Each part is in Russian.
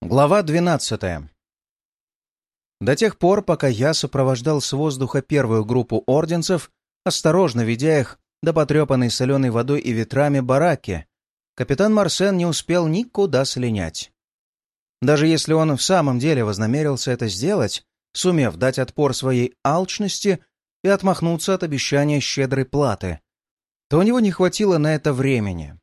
Глава 12. До тех пор, пока я сопровождал с воздуха первую группу орденцев, осторожно ведя их до потрепанной соленой водой и ветрами бараки, капитан Марсен не успел никуда слинять. Даже если он в самом деле вознамерился это сделать, сумев дать отпор своей алчности и отмахнуться от обещания щедрой платы, то у него не хватило на это времени.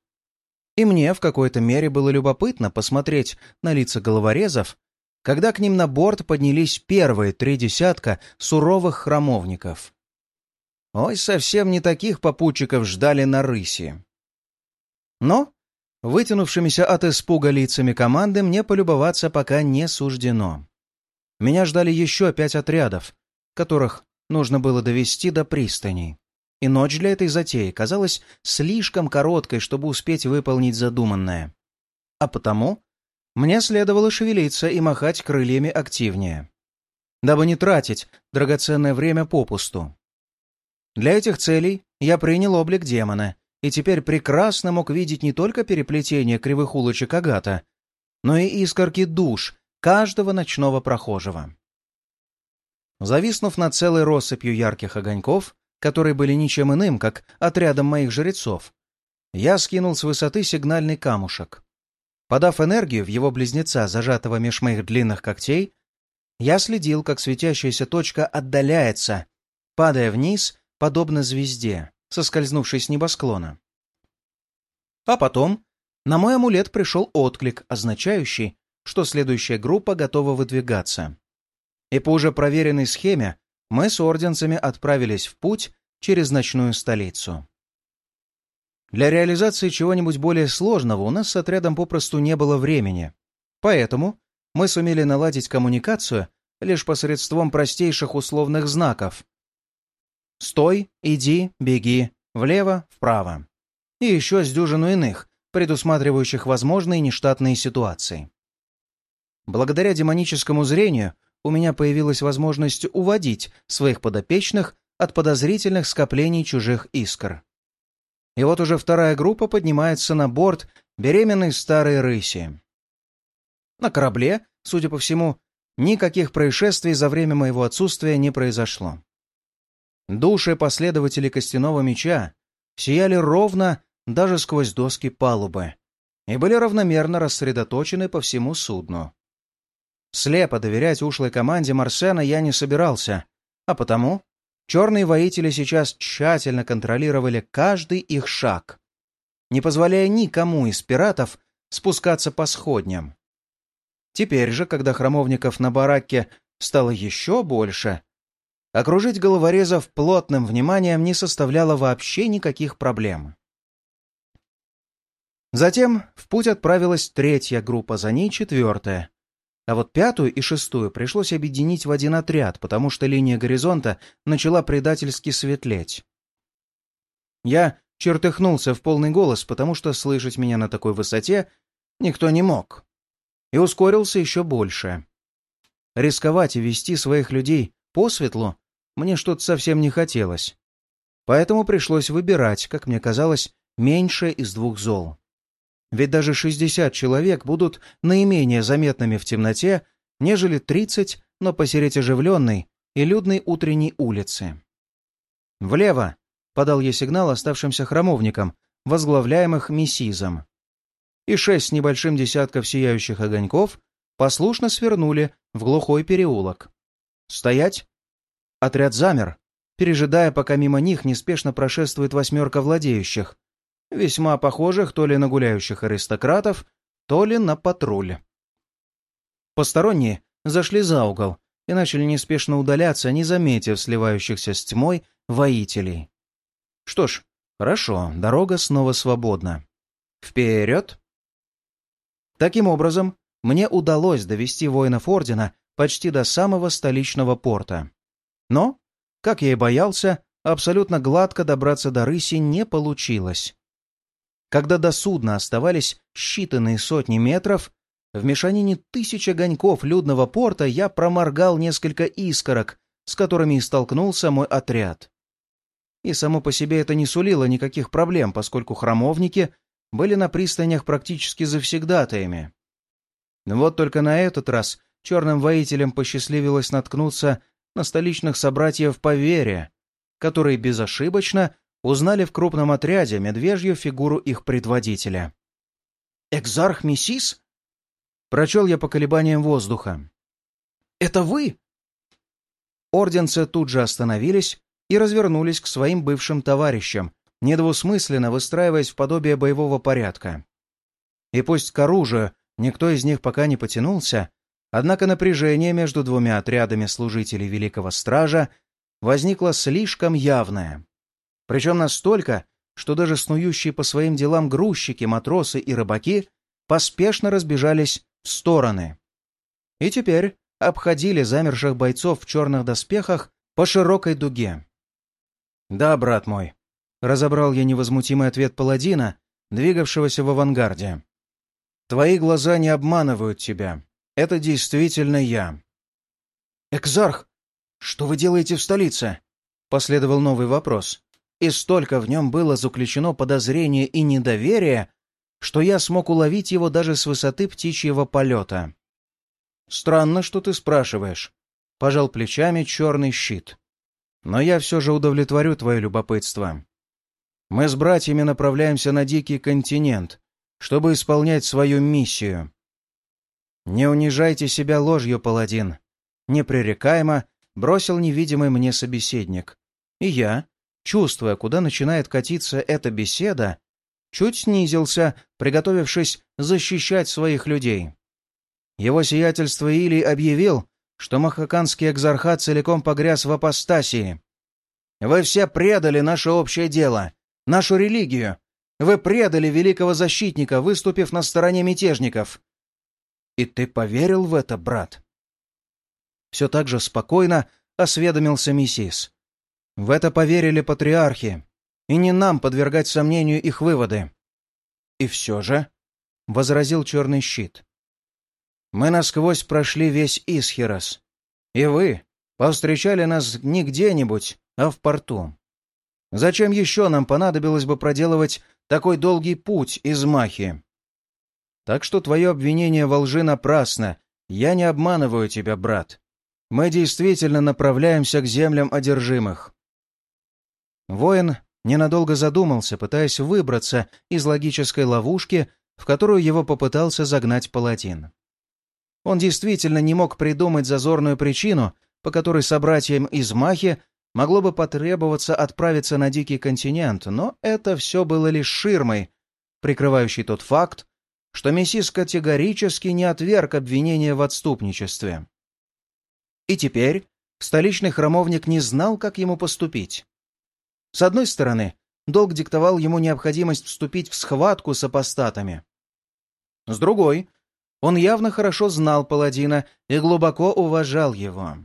И мне в какой-то мере было любопытно посмотреть на лица головорезов, когда к ним на борт поднялись первые три десятка суровых храмовников. Ой, совсем не таких попутчиков ждали на рыси. Но, вытянувшимися от испуга лицами команды, мне полюбоваться пока не суждено. Меня ждали еще пять отрядов, которых нужно было довести до пристани и ночь для этой затеи казалась слишком короткой, чтобы успеть выполнить задуманное. А потому мне следовало шевелиться и махать крыльями активнее, дабы не тратить драгоценное время попусту. Для этих целей я принял облик демона и теперь прекрасно мог видеть не только переплетение кривых улочек Агата, но и искорки душ каждого ночного прохожего. Зависнув над целой россыпью ярких огоньков, которые были ничем иным, как отрядом моих жрецов, я скинул с высоты сигнальный камушек. Подав энергию в его близнеца, зажатого меж моих длинных когтей, я следил, как светящаяся точка отдаляется, падая вниз, подобно звезде, соскользнувшей с небосклона. А потом на мой амулет пришел отклик, означающий, что следующая группа готова выдвигаться. И по уже проверенной схеме мы с орденцами отправились в путь через ночную столицу. Для реализации чего-нибудь более сложного у нас с отрядом попросту не было времени, поэтому мы сумели наладить коммуникацию лишь посредством простейших условных знаков. «Стой», «Иди», «Беги», «Влево», «Вправо». И еще с дюжину иных, предусматривающих возможные нештатные ситуации. Благодаря демоническому зрению у меня появилась возможность уводить своих подопечных от подозрительных скоплений чужих искр. И вот уже вторая группа поднимается на борт беременной старой рыси. На корабле, судя по всему, никаких происшествий за время моего отсутствия не произошло. Души последователей костяного меча сияли ровно даже сквозь доски палубы и были равномерно рассредоточены по всему судну. Слепо доверять ушлой команде Марсена я не собирался, а потому черные воители сейчас тщательно контролировали каждый их шаг, не позволяя никому из пиратов спускаться по сходням. Теперь же, когда храмовников на бараке стало еще больше, окружить головорезов плотным вниманием не составляло вообще никаких проблем. Затем в путь отправилась третья группа, за ней четвертая. А вот пятую и шестую пришлось объединить в один отряд, потому что линия горизонта начала предательски светлеть. Я чертыхнулся в полный голос, потому что слышать меня на такой высоте никто не мог. И ускорился еще больше. Рисковать и вести своих людей по светлу мне что-то совсем не хотелось. Поэтому пришлось выбирать, как мне казалось, меньшее из двух зол. Ведь даже 60 человек будут наименее заметными в темноте, нежели 30, но посередь оживленной и людной утренней улицы. «Влево!» — подал я сигнал оставшимся храмовникам, возглавляемых мессизом. И шесть небольшим десятков сияющих огоньков послушно свернули в глухой переулок. «Стоять!» Отряд замер, пережидая, пока мимо них неспешно прошествует восьмерка владеющих, весьма похожих то ли на гуляющих аристократов, то ли на патруль. Посторонние зашли за угол и начали неспешно удаляться, не заметив сливающихся с тьмой воителей. Что ж, хорошо, дорога снова свободна. Вперед! Таким образом, мне удалось довести воинов Ордена почти до самого столичного порта. Но, как я и боялся, абсолютно гладко добраться до рыси не получилось. Когда до судна оставались считанные сотни метров, в мешанине тысяч огоньков людного порта я проморгал несколько искорок, с которыми и столкнулся мой отряд. И само по себе это не сулило никаких проблем, поскольку храмовники были на пристанях практически завсегдатаями. Вот только на этот раз черным воителям посчастливилось наткнуться на столичных собратьев по вере, которые безошибочно узнали в крупном отряде медвежью фигуру их предводителя. «Экзарх Мессис?» Прочел я по колебаниям воздуха. «Это вы?» Орденцы тут же остановились и развернулись к своим бывшим товарищам, недвусмысленно выстраиваясь в подобие боевого порядка. И пусть к оружию никто из них пока не потянулся, однако напряжение между двумя отрядами служителей Великого Стража возникло слишком явное. Причем настолько, что даже снующие по своим делам грузчики, матросы и рыбаки поспешно разбежались в стороны. И теперь обходили замерших бойцов в черных доспехах по широкой дуге. «Да, брат мой», — разобрал я невозмутимый ответ паладина, двигавшегося в авангарде. «Твои глаза не обманывают тебя. Это действительно я». «Экзарх, что вы делаете в столице?» — последовал новый вопрос. И столько в нем было заключено подозрение и недоверие, что я смог уловить его даже с высоты птичьего полета. «Странно, что ты спрашиваешь», — пожал плечами черный щит. «Но я все же удовлетворю твое любопытство. Мы с братьями направляемся на Дикий континент, чтобы исполнять свою миссию. Не унижайте себя ложью, паладин», — непререкаемо бросил невидимый мне собеседник. И я, чувствуя, куда начинает катиться эта беседа, чуть снизился, приготовившись защищать своих людей. Его сиятельство Илий объявил, что махаканский экзархат целиком погряз в апостасии. «Вы все предали наше общее дело, нашу религию. Вы предали великого защитника, выступив на стороне мятежников». «И ты поверил в это, брат?» Все так же спокойно осведомился Миссис. «В это поверили патриархи, и не нам подвергать сомнению их выводы». «И все же», — возразил черный щит, мы насквозь прошли весь Исхерос. И вы повстречали нас не где-нибудь, а в порту. Зачем еще нам понадобилось бы проделывать такой долгий путь из Махи? Так что твое обвинение во лжи напрасно. Я не обманываю тебя, брат. Мы действительно направляемся к землям одержимых. Воин ненадолго задумался, пытаясь выбраться из логической ловушки, в которую его попытался загнать паладин. Он действительно не мог придумать зазорную причину, по которой собратьям из Махи могло бы потребоваться отправиться на Дикий континент, но это все было лишь ширмой, прикрывающей тот факт, что Мессис категорически не отверг обвинения в отступничестве. И теперь столичный храмовник не знал, как ему поступить. С одной стороны, долг диктовал ему необходимость вступить в схватку с апостатами. С другой, он явно хорошо знал паладина и глубоко уважал его.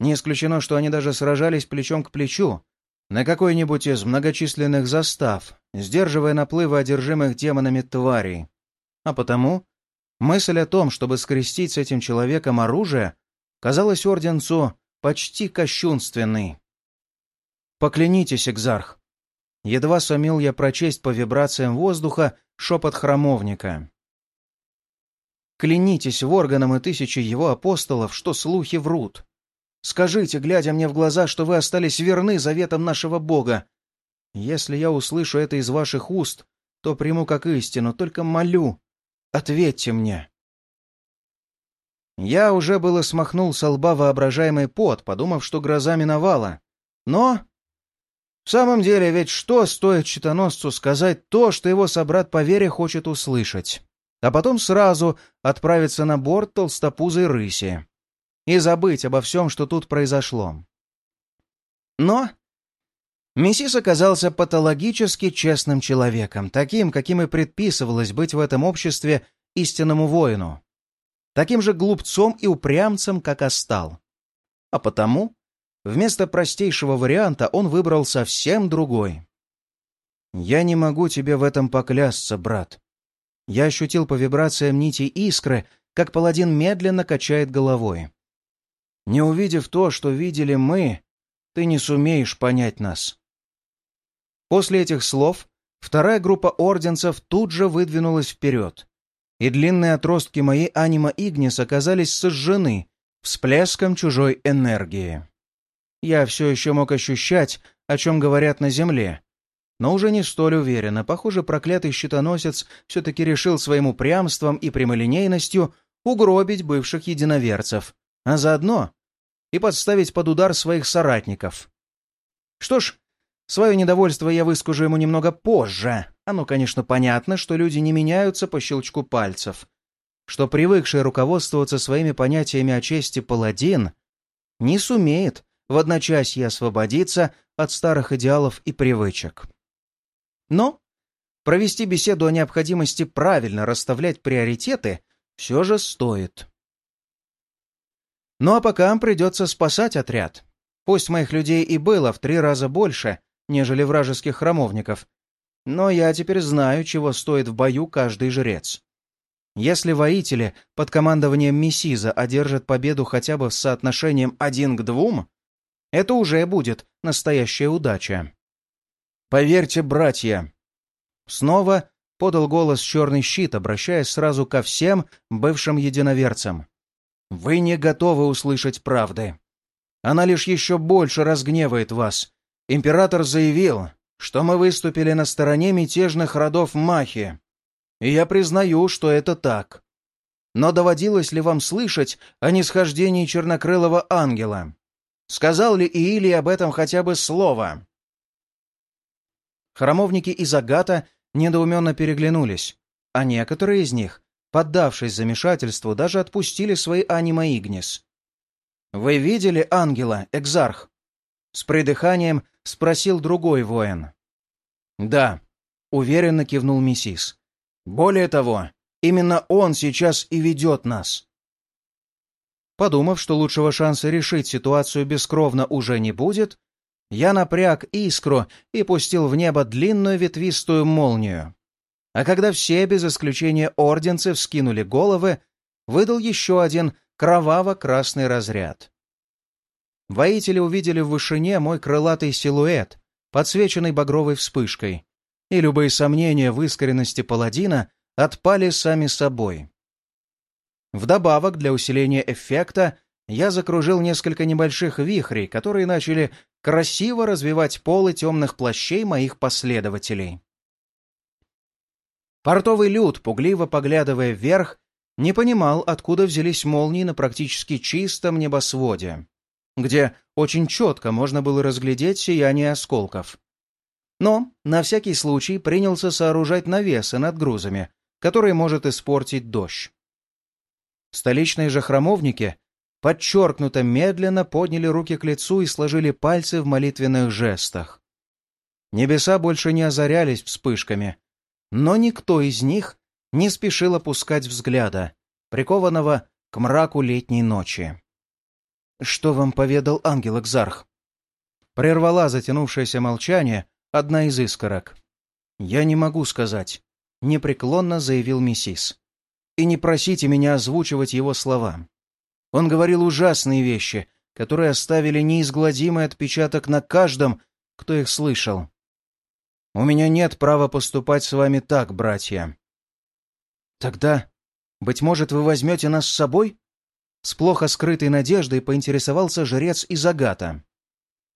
Не исключено, что они даже сражались плечом к плечу на какой-нибудь из многочисленных застав, сдерживая наплывы одержимых демонами тварей. А потому мысль о том, чтобы скрестить с этим человеком оружие, казалась орденцу почти кощунственной. «Поклянитесь, Экзарх!» Едва сумел я прочесть по вибрациям воздуха шепот храмовника. Клянитесь в органам и тысячи его апостолов, что слухи врут. Скажите, глядя мне в глаза, что вы остались верны заветам нашего Бога. Если я услышу это из ваших уст, то приму как истину, только молю, ответьте мне. Я уже было смахнул со лба воображаемый пот, подумав, что гроза миновала. Но... В самом деле, ведь что стоит читоносцу сказать то, что его собрат по вере хочет услышать? а потом сразу отправиться на борт толстопузой рыси и забыть обо всем, что тут произошло. Но Мессис оказался патологически честным человеком, таким, каким и предписывалось быть в этом обществе истинному воину, таким же глупцом и упрямцем, как Остал. А потому вместо простейшего варианта он выбрал совсем другой. «Я не могу тебе в этом поклясться, брат», я ощутил по вибрациям нити искры, как паладин медленно качает головой. Не увидев то, что видели мы, ты не сумеешь понять нас. После этих слов вторая группа орденцев тут же выдвинулась вперед. и длинные отростки моей анима Игнис оказались сожжены всплеском чужой энергии. Я все еще мог ощущать, о чем говорят на Земле, но уже не столь уверенно. Похоже, проклятый щитоносец все-таки решил своим упрямством и прямолинейностью угробить бывших единоверцев, а заодно и подставить под удар своих соратников. Что ж, свое недовольство я выскажу ему немного позже. Оно, конечно, понятно, что люди не меняются по щелчку пальцев, что привыкший руководствоваться своими понятиями о чести паладин не сумеет в одночасье освободиться от старых идеалов и привычек. Но провести беседу о необходимости правильно расставлять приоритеты все же стоит. Ну а пока придется спасать отряд. Пусть моих людей и было в три раза больше, нежели вражеских храмовников, но я теперь знаю, чего стоит в бою каждый жрец. Если воители под командованием Мессиза одержат победу хотя бы с соотношением один к двум, это уже будет настоящая удача. Поверьте, братья!» Снова подал голос черный щит, обращаясь сразу ко всем бывшим единоверцам. «Вы не готовы услышать правды. Она лишь еще больше разгневает вас. Император заявил, что мы выступили на стороне мятежных родов Махи. И я признаю, что это так. Но доводилось ли вам слышать о нисхождении чернокрылого ангела? Сказал ли Иили об этом хотя бы слово?» Храмовники из Агата недоуменно переглянулись, а некоторые из них, поддавшись замешательству, даже отпустили свои анима Игнис. «Вы видели ангела, Экзарх?» С придыханием спросил другой воин. «Да», — уверенно кивнул Миссис. «Более того, именно он сейчас и ведет нас». Подумав, что лучшего шанса решить ситуацию бескровно уже не будет, я напряг искру и пустил в небо длинную ветвистую молнию. А когда все, без исключения орденцы, вскинули головы, выдал еще один кроваво-красный разряд. Воители увидели в вышине мой крылатый силуэт, подсвеченный багровой вспышкой, и любые сомнения в искренности паладина отпали сами собой. Вдобавок, для усиления эффекта, я закружил несколько небольших вихрей, которые начали красиво развивать полы темных плащей моих последователей. Портовый люд, пугливо поглядывая вверх, не понимал, откуда взялись молнии на практически чистом небосводе, где очень четко можно было разглядеть сияние осколков. Но на всякий случай принялся сооружать навесы над грузами, которые может испортить дождь. Столичные же храмовники подчеркнуто медленно подняли руки к лицу и сложили пальцы в молитвенных жестах. Небеса больше не озарялись вспышками, но никто из них не спешил опускать взгляда, прикованного к мраку летней ночи. «Что вам поведал ангел Экзарх?» Прервала затянувшееся молчание одна из искорок. «Я не могу сказать», — непреклонно заявил миссис. «И не просите меня озвучивать его слова. Он говорил ужасные вещи, которые оставили неизгладимый отпечаток на каждом, кто их слышал. У меня нет права поступать с вами так, братья. Тогда, быть может, вы возьмете нас с собой? С плохо скрытой надеждой поинтересовался жрец из Агата.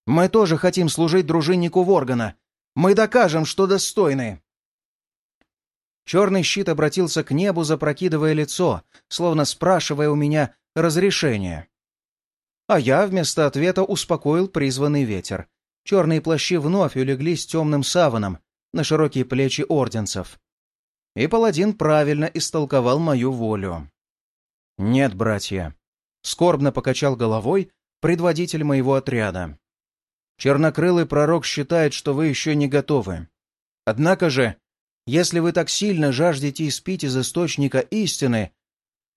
Мы тоже хотим служить дружиннику Воргана. Мы докажем, что достойны. Черный щит обратился к небу, запрокидывая лицо, словно спрашивая у меня, разрешение. А я вместо ответа успокоил призванный ветер. Черные плащи вновь улеглись темным саваном на широкие плечи орденцев. И паладин правильно истолковал мою волю. «Нет, братья», — скорбно покачал головой предводитель моего отряда. «Чернокрылый пророк считает, что вы еще не готовы. Однако же, если вы так сильно жаждете испить из источника истины,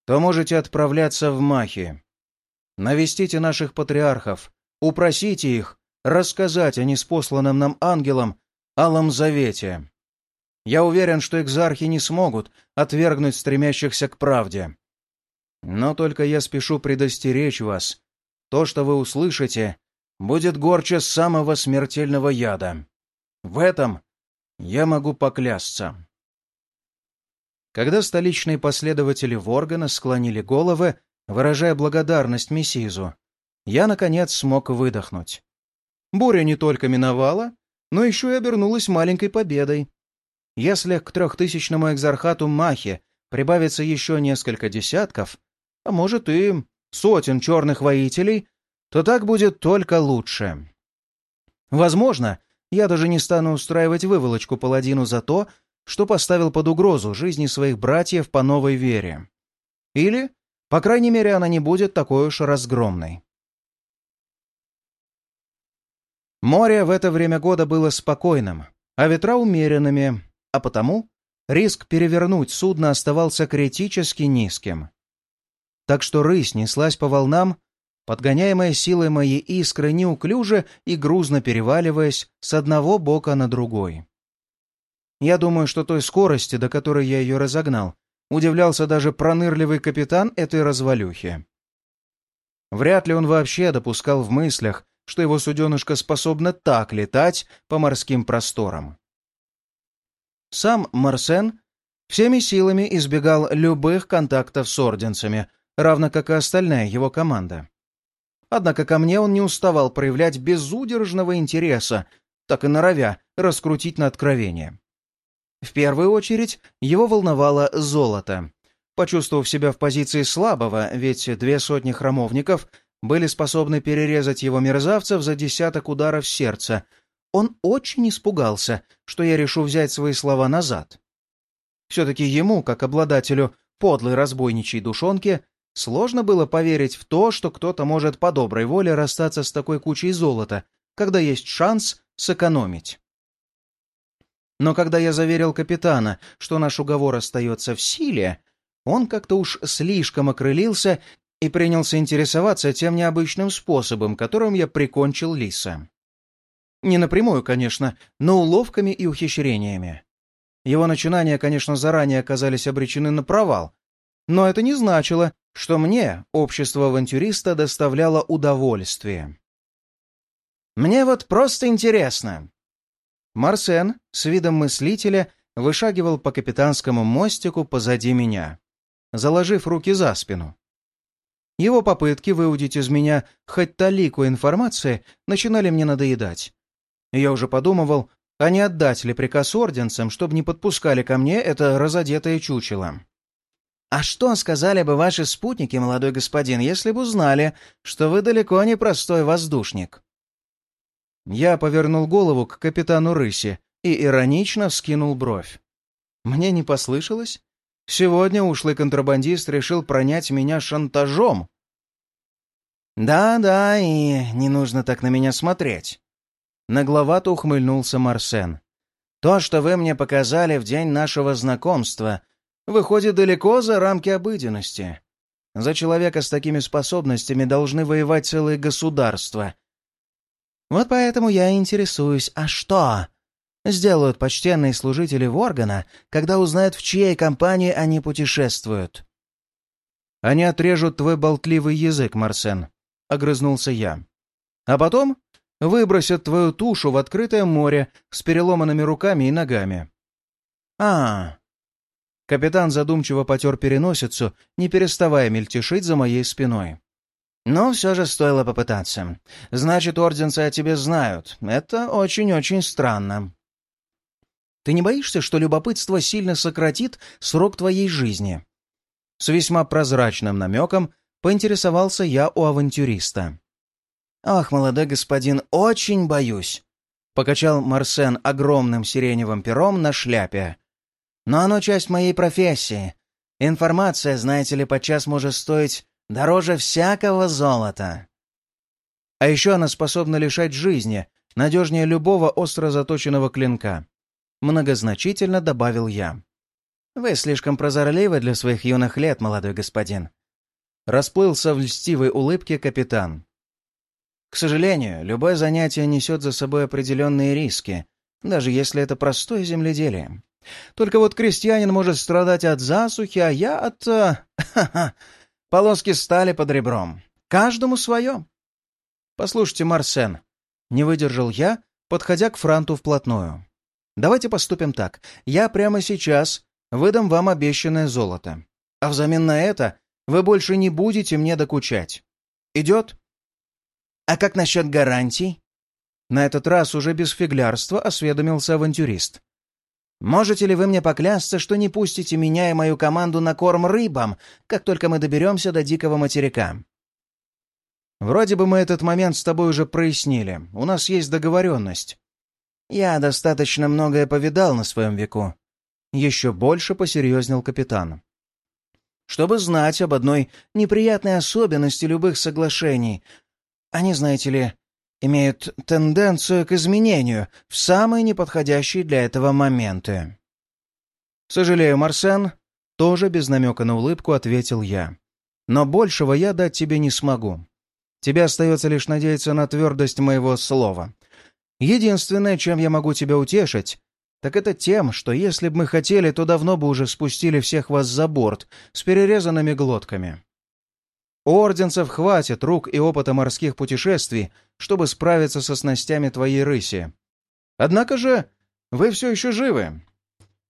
то можете отправляться в Махи. Навестите наших патриархов, упросите их рассказать о неспосланном нам ангелам Алом Завете. Я уверен, что экзархи не смогут отвергнуть стремящихся к правде. Но только я спешу предостеречь вас. То, что вы услышите, будет горче самого смертельного яда. В этом я могу поклясться. Когда столичные последователи Воргана склонили головы, выражая благодарность Мессизу, я, наконец, смог выдохнуть. Буря не только миновала, но еще и обернулась маленькой победой. Если к трехтысячному экзархату Махи прибавится еще несколько десятков, а может и сотен черных воителей, то так будет только лучше. Возможно, я даже не стану устраивать выволочку паладину за то, что поставил под угрозу жизни своих братьев по новой вере. Или, по крайней мере, она не будет такой уж разгромной. Море в это время года было спокойным, а ветра умеренными, а потому риск перевернуть судно оставался критически низким. Так что рысь неслась по волнам, подгоняемая силой моей искры неуклюже и грузно переваливаясь с одного бока на другой. Я думаю, что той скорости, до которой я ее разогнал, удивлялся даже пронырливый капитан этой развалюхи. Вряд ли он вообще допускал в мыслях, что его суденышко способно так летать по морским просторам. Сам Марсен всеми силами избегал любых контактов с орденцами, равно как и остальная его команда. Однако ко мне он не уставал проявлять безудержного интереса, так и норовя раскрутить на откровение. В первую очередь его волновало золото. Почувствовав себя в позиции слабого, ведь две сотни храмовников были способны перерезать его мерзавцев за десяток ударов сердца, он очень испугался, что я решу взять свои слова назад. Все-таки ему, как обладателю подлой разбойничьей душонки, Сложно было поверить в то, что кто-то может по доброй воле расстаться с такой кучей золота, когда есть шанс сэкономить. Но когда я заверил капитана, что наш уговор остается в силе, он как-то уж слишком окрылился и принялся интересоваться тем необычным способом, которым я прикончил лиса. Не напрямую, конечно, но уловками и ухищрениями. Его начинания, конечно, заранее оказались обречены на провал, но это не значило, что мне общество авантюриста доставляло удовольствие. «Мне вот просто интересно». Марсен с видом мыслителя вышагивал по капитанскому мостику позади меня, заложив руки за спину. Его попытки выудить из меня хоть талику информации начинали мне надоедать. Я уже подумывал, а не отдать ли приказ орденцам, чтобы не подпускали ко мне это разодетое чучело. «А что сказали бы ваши спутники, молодой господин, если бы узнали, что вы далеко не простой воздушник?» Я повернул голову к капитану Рыси и иронично вскинул бровь. Мне не послышалось? Сегодня ушлый контрабандист решил пронять меня шантажом. «Да-да, и не нужно так на меня смотреть». Нагловато ухмыльнулся Марсен. «То, что вы мне показали в день нашего знакомства, выходит далеко за рамки обыденности. За человека с такими способностями должны воевать целые государства. Вот поэтому я интересуюсь, а что сделают почтенные служители Воргана, когда узнают, в чьей компании они путешествуют? Они отрежут твой болтливый язык, Марсен, — огрызнулся я. А потом выбросят твою тушу в открытое море с переломанными руками и ногами. А, Капитан задумчиво потер переносицу, не переставая мельтешить за моей спиной. «Но все же стоило попытаться. Значит, орденцы о тебе знают. Это очень-очень странно». «Ты не боишься, что любопытство сильно сократит срок твоей жизни?» С весьма прозрачным намеком поинтересовался я у авантюриста. «Ах, молодой господин, очень боюсь!» — покачал Марсен огромным сиреневым пером на шляпе, но оно часть моей профессии. Информация, знаете ли, подчас может стоить дороже всякого золота. А еще она способна лишать жизни, надежнее любого остро заточенного клинка. Многозначительно добавил я. Вы слишком прозорливы для своих юных лет, молодой господин. Расплылся в льстивой улыбке капитан. К сожалению, любое занятие несет за собой определенные риски, даже если это простое земледелие. Только вот крестьянин может страдать от засухи, а я от... Э, полоски стали под ребром. Каждому свое. Послушайте, Марсен, не выдержал я, подходя к франту вплотную. Давайте поступим так. Я прямо сейчас выдам вам обещанное золото. А взамен на это вы больше не будете мне докучать. Идет? А как насчет гарантий? На этот раз уже без фиглярства осведомился авантюрист. «Можете ли вы мне поклясться, что не пустите меня и мою команду на корм рыбам, как только мы доберемся до дикого материка?» «Вроде бы мы этот момент с тобой уже прояснили. У нас есть договоренность». «Я достаточно многое повидал на своем веку». Еще больше посерьезнел капитан. «Чтобы знать об одной неприятной особенности любых соглашений. Они, знаете ли, имеют тенденцию к изменению в самые неподходящие для этого моменты. «Сожалею, Марсен», — тоже без намека на улыбку ответил я. «Но большего я дать тебе не смогу. Тебе остается лишь надеяться на твердость моего слова. Единственное, чем я могу тебя утешить, так это тем, что если бы мы хотели, то давно бы уже спустили всех вас за борт с перерезанными глотками. У орденцев хватит рук и опыта морских путешествий, чтобы справиться со снастями твоей рыси. Однако же вы все еще живы.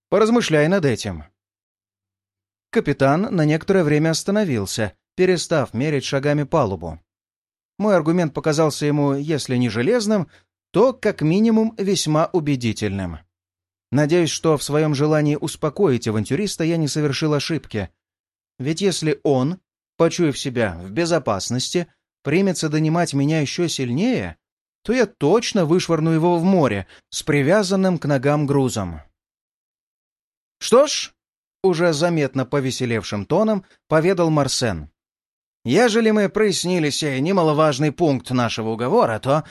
Поразмышляй над этим. Капитан на некоторое время остановился, перестав мерить шагами палубу. Мой аргумент показался ему, если не железным, то, как минимум, весьма убедительным. Надеюсь, что в своем желании успокоить авантюриста я не совершил ошибки. Ведь если он почуяв себя в безопасности, примется донимать меня еще сильнее, то я точно вышвырну его в море с привязанным к ногам грузом. «Что ж», — уже заметно повеселевшим тоном поведал Марсен, «ежели мы прояснили сей немаловажный пункт нашего уговора, то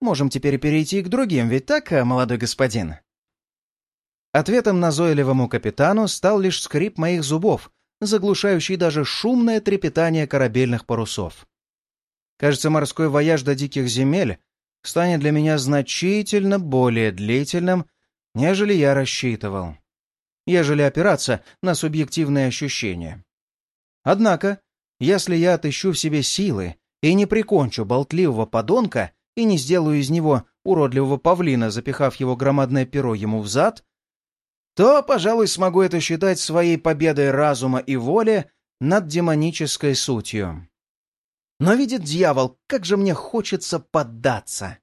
можем теперь перейти к другим, ведь так, молодой господин?» Ответом назойливому капитану стал лишь скрип моих зубов, заглушающий даже шумное трепетание корабельных парусов. Кажется, морской вояж до диких земель станет для меня значительно более длительным, нежели я рассчитывал, ежели опираться на субъективные ощущения. Однако, если я отыщу в себе силы и не прикончу болтливого подонка и не сделаю из него уродливого павлина, запихав его громадное перо ему в зад, то, пожалуй, смогу это считать своей победой разума и воли над демонической сутью. Но видит дьявол, как же мне хочется поддаться.